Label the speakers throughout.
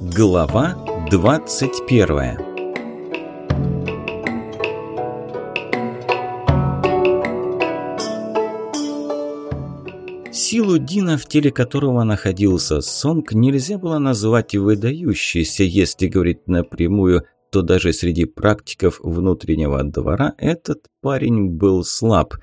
Speaker 1: Глава 21 Силу Дина, в теле которого находился Сонг, нельзя было назвать выдающейся, если говорить напрямую, то даже среди практиков внутреннего двора этот парень был слаб.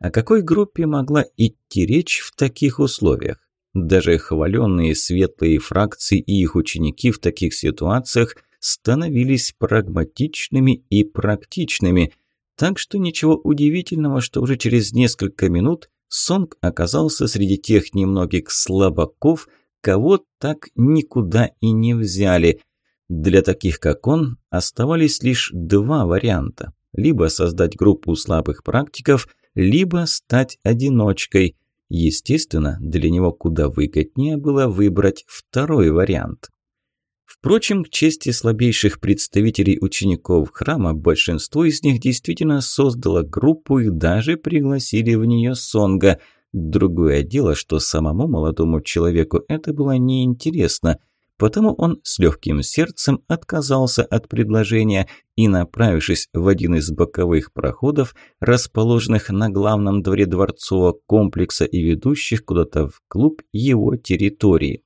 Speaker 1: О какой группе могла идти речь в таких условиях? Даже хваленные светлые фракции и их ученики в таких ситуациях становились прагматичными и практичными, так что ничего удивительного, что уже через несколько минут Сонг оказался среди тех немногих слабаков, кого так никуда и не взяли. Для таких, как он, оставались лишь два варианта – либо создать группу слабых практиков, либо стать одиночкой – Естественно, для него куда выгоднее было выбрать второй вариант. Впрочем, к чести слабейших представителей учеников храма, большинство из них действительно создало группу и даже пригласили в нее Сонга. Другое дело, что самому молодому человеку это было неинтересно – Потому он с легким сердцем отказался от предложения и, направившись в один из боковых проходов, расположенных на главном дворе дворцового комплекса и ведущих куда-то в клуб его территории.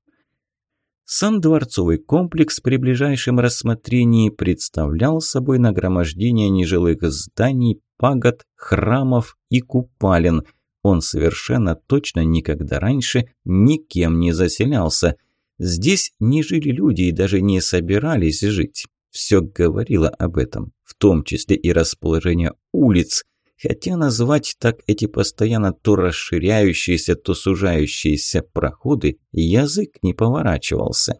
Speaker 1: Сам дворцовый комплекс при ближайшем рассмотрении представлял собой нагромождение нежилых зданий, пагод, храмов и купалин. Он совершенно точно никогда раньше никем не заселялся. Здесь не жили люди и даже не собирались жить. Все говорило об этом, в том числе и расположение улиц, хотя назвать так эти постоянно то расширяющиеся, то сужающиеся проходы язык не поворачивался.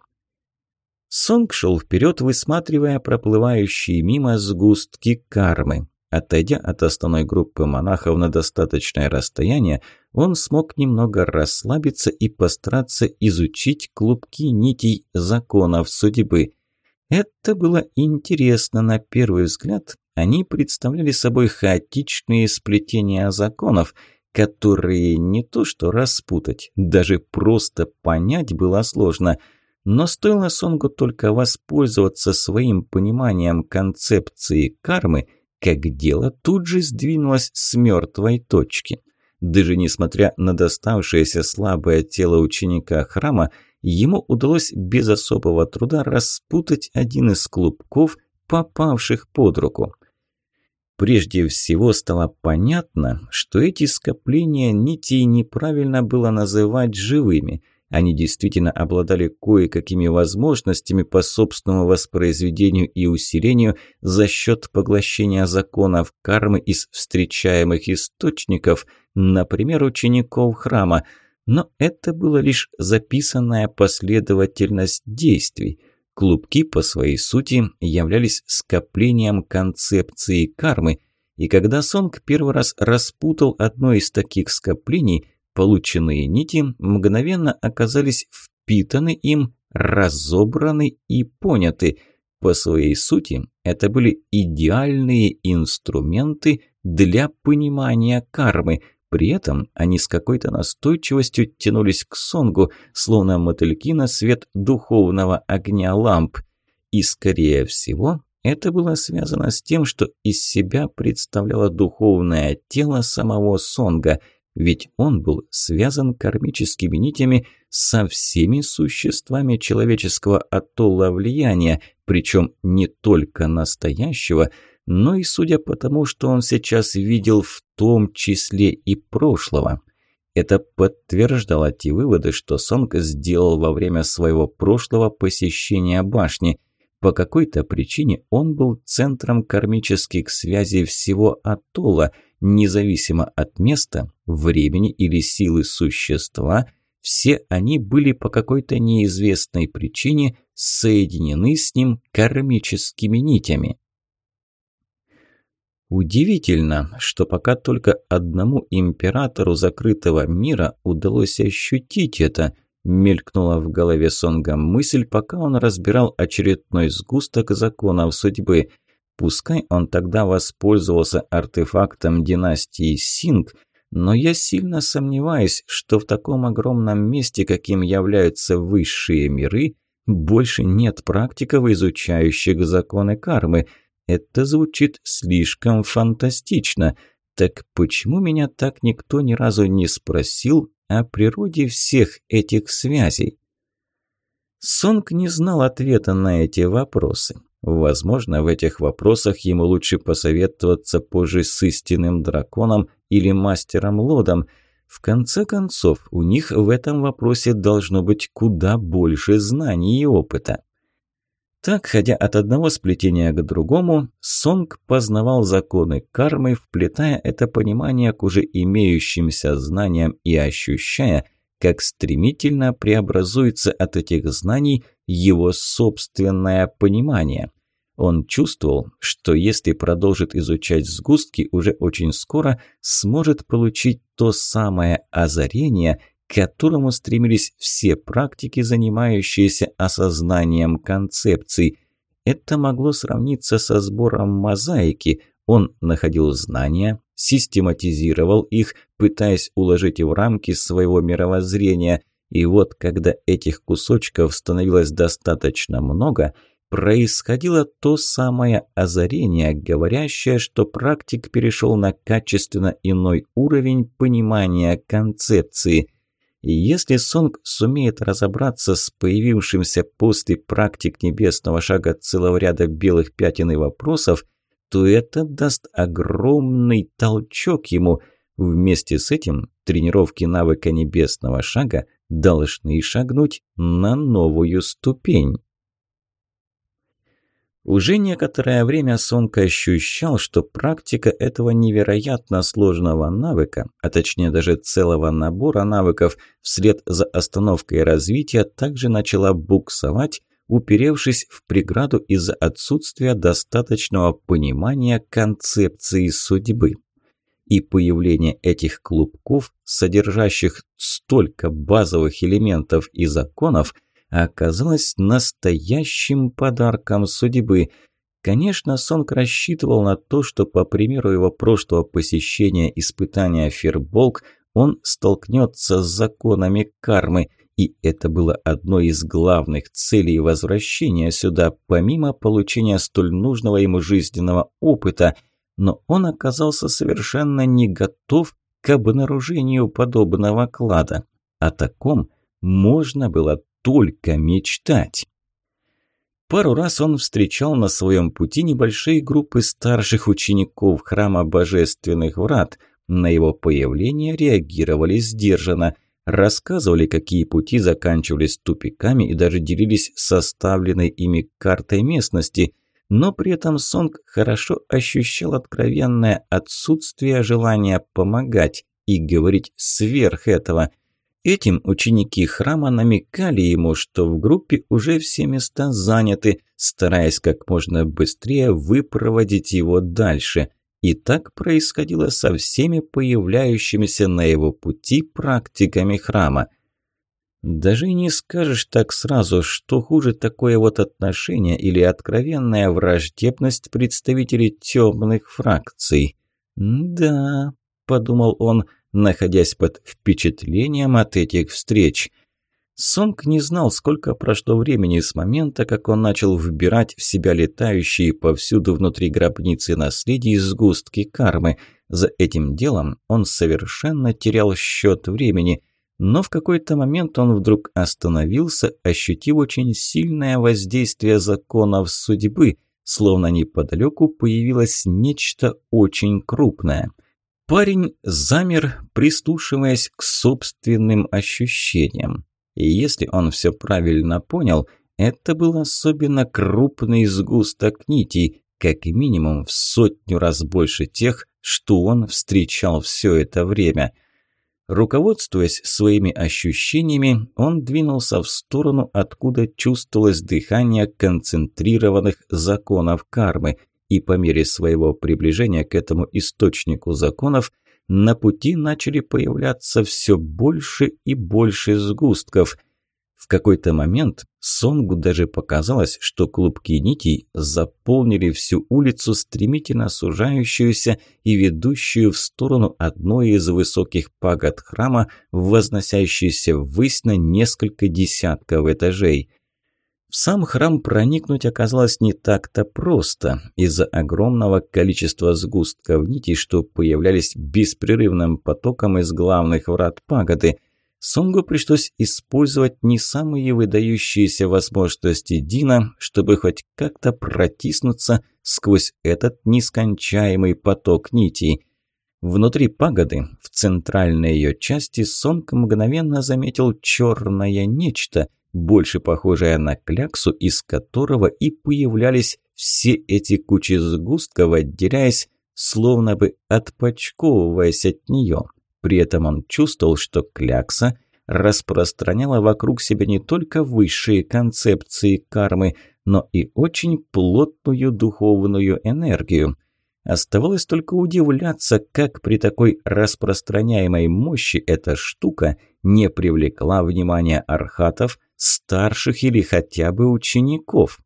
Speaker 1: Сонг шел вперед, высматривая проплывающие мимо сгустки кармы. Отойдя от основной группы монахов на достаточное расстояние, он смог немного расслабиться и постараться изучить клубки нитей законов судьбы. Это было интересно на первый взгляд. Они представляли собой хаотичные сплетения законов, которые не то что распутать, даже просто понять было сложно – но стоило Сонгу только воспользоваться своим пониманием концепции кармы, как дело тут же сдвинулось с мертвой точки. Даже несмотря на доставшееся слабое тело ученика храма, ему удалось без особого труда распутать один из клубков, попавших под руку. Прежде всего стало понятно, что эти скопления нитей неправильно было называть живыми. Они действительно обладали кое-какими возможностями по собственному воспроизведению и усилению за счет поглощения законов кармы из встречаемых источников – например, учеников храма, но это было лишь записанная последовательность действий. Клубки по своей сути являлись скоплением концепции кармы, и когда Сонг первый раз распутал одно из таких скоплений, полученные нити мгновенно оказались впитаны им, разобраны и поняты. По своей сути это были идеальные инструменты для понимания кармы – при этом они с какой-то настойчивостью тянулись к Сонгу, словно мотыльки на свет духовного огня ламп. И, скорее всего, это было связано с тем, что из себя представляло духовное тело самого Сонга, ведь он был связан кармическими нитями со всеми существами человеческого атолла влияния, причем не только настоящего – но и судя по тому, что он сейчас видел в том числе и прошлого. Это подтверждало те выводы, что Сонг сделал во время своего прошлого посещения башни. По какой-то причине он был центром кармических связей всего Атолла, независимо от места, времени или силы существа, все они были по какой-то неизвестной причине соединены с ним кармическими нитями. Удивительно, что пока только одному императору закрытого мира удалось ощутить это, мелькнула в голове Сонга мысль, пока он разбирал очередной сгусток законов судьбы. Пускай он тогда воспользовался артефактом династии Синг, но я сильно сомневаюсь, что в таком огромном месте, каким являются высшие миры, больше нет практиков, изучающих законы кармы – это звучит слишком фантастично. Так почему меня так никто ни разу не спросил о природе всех этих связей? Сонг не знал ответа на эти вопросы. Возможно, в этих вопросах ему лучше посоветоваться позже с истинным драконом или мастером Лодом. В конце концов, у них в этом вопросе должно быть куда больше знаний и опыта. Так, ходя от одного сплетения к другому, Сонг познавал законы кармы, вплетая это понимание к уже имеющимся знаниям и ощущая, как стремительно преобразуется от этих знаний его собственное понимание. Он чувствовал, что если продолжит изучать сгустки, уже очень скоро сможет получить то самое озарение – которому стремились все практики, занимающиеся осознанием концепций. Это могло сравниться со сбором мозаики. Он находил знания, систематизировал их, пытаясь уложить в рамки своего мировоззрения. И вот, когда этих кусочков становилось достаточно много, происходило то самое озарение, говорящее, что практик перешел на качественно иной уровень понимания концепции – если Сонг сумеет разобраться с появившимся после практик небесного шага целого ряда белых пятен и вопросов, то это даст огромный толчок ему. Вместе с этим тренировки навыка небесного шага должны шагнуть на новую ступень. Уже некоторое время Сонка ощущал, что практика этого невероятно сложного навыка, а точнее даже целого набора навыков, вслед за остановкой развития также начала буксовать, уперевшись в преграду из-за отсутствия достаточного понимания концепции судьбы. И появление этих клубков, содержащих столько базовых элементов и законов – оказалось настоящим подарком судьбы. Конечно, Сонг рассчитывал на то, что, по примеру его прошлого посещения испытания Ферболк, он столкнется с законами кармы, и это было одной из главных целей возвращения сюда, помимо получения столь нужного ему жизненного опыта. Но он оказался совершенно не готов к обнаружению подобного клада. О таком можно было только мечтать. Пару раз он встречал на своем пути небольшие группы старших учеников храма Божественных Врат. На его появление реагировали сдержанно, рассказывали, какие пути заканчивались тупиками и даже делились составленной ими картой местности. Но при этом Сонг хорошо ощущал откровенное отсутствие желания помогать и говорить сверх этого – Этим ученики храма намекали ему, что в группе уже все места заняты, стараясь как можно быстрее выпроводить его дальше. И так происходило со всеми появляющимися на его пути практиками храма. Даже не скажешь так сразу, что хуже такое вот отношение или откровенная враждебность представителей темных фракций. «Да», – подумал он, – находясь под впечатлением от этих встреч. Сонг не знал, сколько прошло времени с момента, как он начал вбирать в себя летающие повсюду внутри гробницы наследие сгустки кармы. За этим делом он совершенно терял счет времени, но в какой-то момент он вдруг остановился, ощутив очень сильное воздействие законов судьбы, словно неподалеку появилось нечто очень крупное – Парень замер, прислушиваясь к собственным ощущениям. И если он все правильно понял, это был особенно крупный сгусток нитей, как минимум в сотню раз больше тех, что он встречал все это время. Руководствуясь своими ощущениями, он двинулся в сторону, откуда чувствовалось дыхание концентрированных законов кармы – и по мере своего приближения к этому источнику законов на пути начали появляться все больше и больше сгустков. В какой-то момент Сонгу даже показалось, что клубки нитей заполнили всю улицу, стремительно сужающуюся и ведущую в сторону одной из высоких пагод храма, возносящейся ввысь на несколько десятков этажей – сам храм проникнуть оказалось не так-то просто. Из-за огромного количества сгустков нитей, что появлялись беспрерывным потоком из главных врат пагоды, Сунгу пришлось использовать не самые выдающиеся возможности Дина, чтобы хоть как-то протиснуться сквозь этот нескончаемый поток нитей. Внутри пагоды, в центральной ее части, Сонг мгновенно заметил черное нечто – больше похожая на кляксу, из которого и появлялись все эти кучи сгустков, отделяясь, словно бы отпочковываясь от нее. При этом он чувствовал, что клякса распространяла вокруг себя не только высшие концепции кармы, но и очень плотную духовную энергию. Оставалось только удивляться, как при такой распространяемой мощи эта штука не привлекла внимания архатов, старших или хотя бы учеников.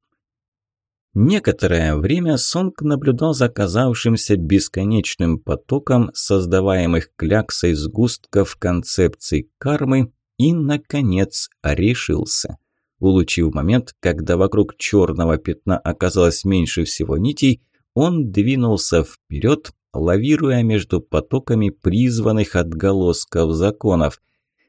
Speaker 1: Некоторое время Сонг наблюдал за казавшимся бесконечным потоком создаваемых кляксой сгустков концепций кармы и, наконец, решился. Улучив момент, когда вокруг черного пятна оказалось меньше всего нитей, он двинулся вперед, лавируя между потоками призванных отголосков законов –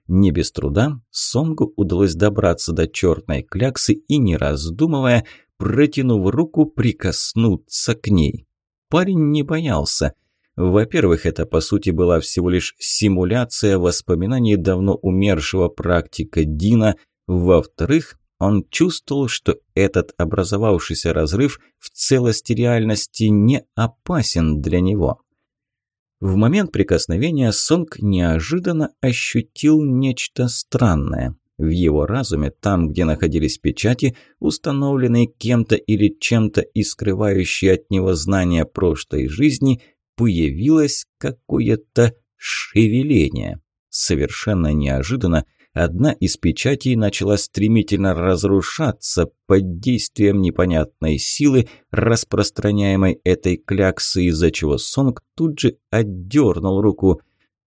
Speaker 1: не без труда Сонгу удалось добраться до черной кляксы и, не раздумывая, протянув руку, прикоснуться к ней. Парень не боялся. Во-первых, это по сути была всего лишь симуляция воспоминаний давно умершего практика Дина. Во-вторых, он чувствовал, что этот образовавшийся разрыв в целости реальности не опасен для него. В момент прикосновения Сонг неожиданно ощутил нечто странное. В его разуме, там, где находились печати, установленные кем-то или чем-то и скрывающие от него знания прошлой жизни, появилось какое-то шевеление. Совершенно неожиданно – Одна из печатей начала стремительно разрушаться под действием непонятной силы, распространяемой этой кляксы, из-за чего Сонг тут же отдернул руку.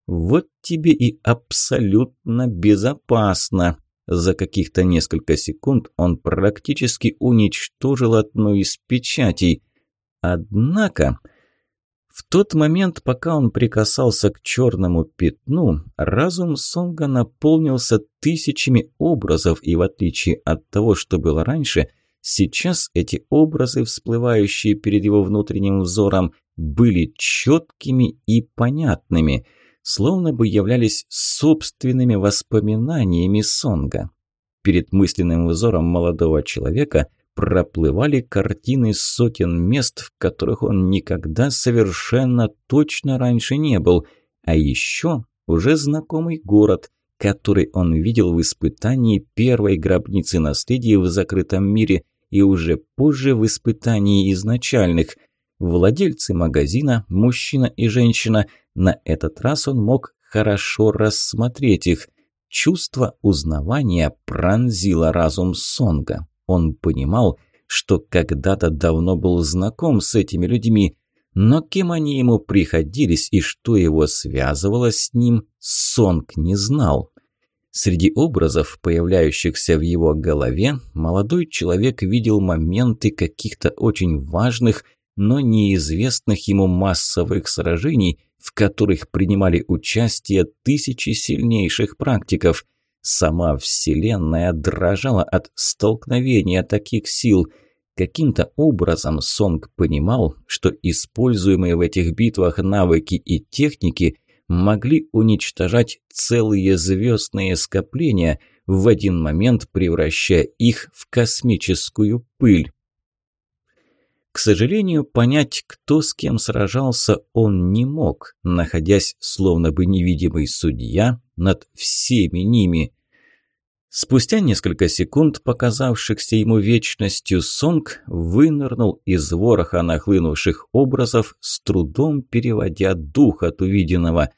Speaker 1: «Вот тебе и абсолютно безопасно!» За каких-то несколько секунд он практически уничтожил одну из печатей. Однако... В тот момент, пока он прикасался к черному пятну, разум Сонга наполнился тысячами образов, и в отличие от того, что было раньше, сейчас эти образы, всплывающие перед его внутренним взором, были четкими и понятными, словно бы являлись собственными воспоминаниями Сонга. Перед мысленным взором молодого человека – проплывали картины сотен мест, в которых он никогда совершенно точно раньше не был, а еще уже знакомый город, который он видел в испытании первой гробницы наследия в закрытом мире и уже позже в испытании изначальных. Владельцы магазина, мужчина и женщина, на этот раз он мог хорошо рассмотреть их. Чувство узнавания пронзило разум Сонга. Он понимал, что когда-то давно был знаком с этими людьми, но кем они ему приходились и что его связывало с ним, Сонг не знал. Среди образов, появляющихся в его голове, молодой человек видел моменты каких-то очень важных, но неизвестных ему массовых сражений, в которых принимали участие тысячи сильнейших практиков – Сама Вселенная дрожала от столкновения таких сил. Каким-то образом Сонг понимал, что используемые в этих битвах навыки и техники могли уничтожать целые звездные скопления, в один момент превращая их в космическую пыль. К сожалению, понять, кто с кем сражался, он не мог, находясь, словно бы невидимый судья, над всеми ними. Спустя несколько секунд, показавшихся ему вечностью, Сонг вынырнул из вороха нахлынувших образов, с трудом переводя дух от увиденного.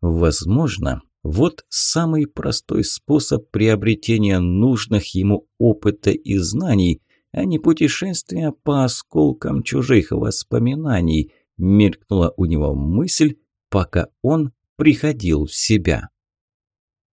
Speaker 1: Возможно, вот самый простой способ приобретения нужных ему опыта и знаний, а не путешествия по осколкам чужих воспоминаний, мелькнула у него мысль, пока он приходил в себя.